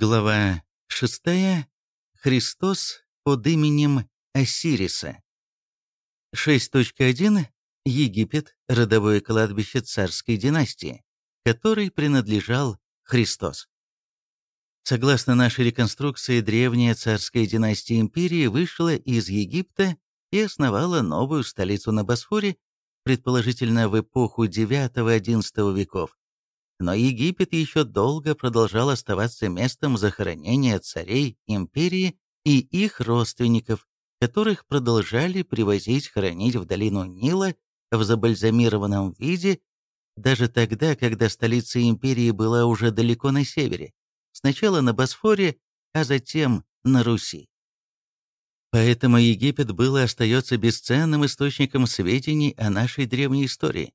Глава 6. Христос под именем Осириса. 6.1. Египет – родовое кладбище царской династии, которой принадлежал Христос. Согласно нашей реконструкции, древняя царская династия империи вышла из Египта и основала новую столицу на Босфоре, предположительно в эпоху IX-XI веков. Но Египет еще долго продолжал оставаться местом захоронения царей империи и их родственников, которых продолжали привозить хоронить в долину Нила в забальзамированном виде, даже тогда, когда столица империи была уже далеко на севере, сначала на Босфоре, а затем на Руси. Поэтому Египет был и остается бесценным источником сведений о нашей древней истории.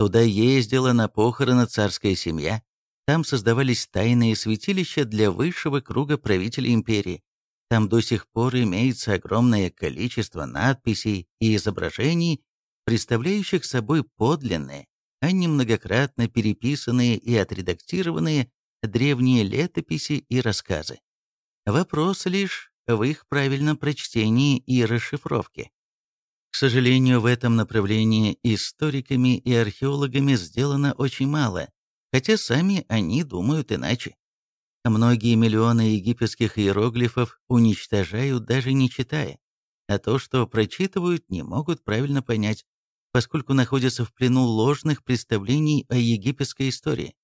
Туда ездила на похороны царская семья, там создавались тайные святилища для высшего круга правителей империи. Там до сих пор имеется огромное количество надписей и изображений, представляющих собой подлинные, а не многократно переписанные и отредактированные древние летописи и рассказы. Вопрос лишь в их правильном прочтении и расшифровке. К сожалению, в этом направлении историками и археологами сделано очень мало, хотя сами они думают иначе. Многие миллионы египетских иероглифов уничтожают даже не читая, а то, что прочитывают, не могут правильно понять, поскольку находятся в плену ложных представлений о египетской истории.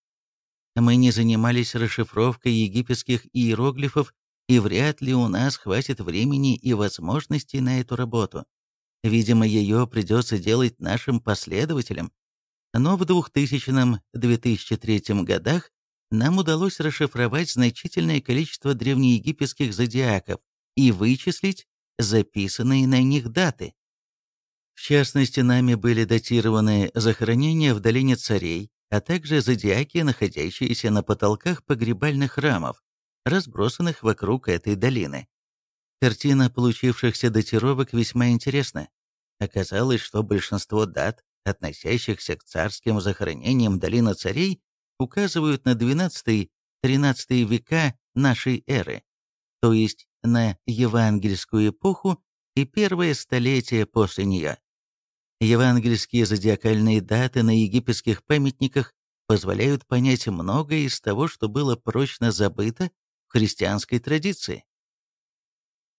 Мы не занимались расшифровкой египетских иероглифов, и вряд ли у нас хватит времени и возможностей на эту работу. Видимо, ее придется делать нашим последователям. Но в 2000-2003 годах нам удалось расшифровать значительное количество древнеегипетских зодиаков и вычислить записанные на них даты. В частности, нами были датированы захоронения в долине царей, а также зодиаки, находящиеся на потолках погребальных храмов, разбросанных вокруг этой долины. Картина получившихся датировок весьма интересна. Оказалось, что большинство дат, относящихся к царским захоронениям долины царей, указывают на XII-XIII века нашей эры, то есть на евангельскую эпоху и первое столетие после нее. Евангельские зодиакальные даты на египетских памятниках позволяют понять многое из того, что было прочно забыто в христианской традиции.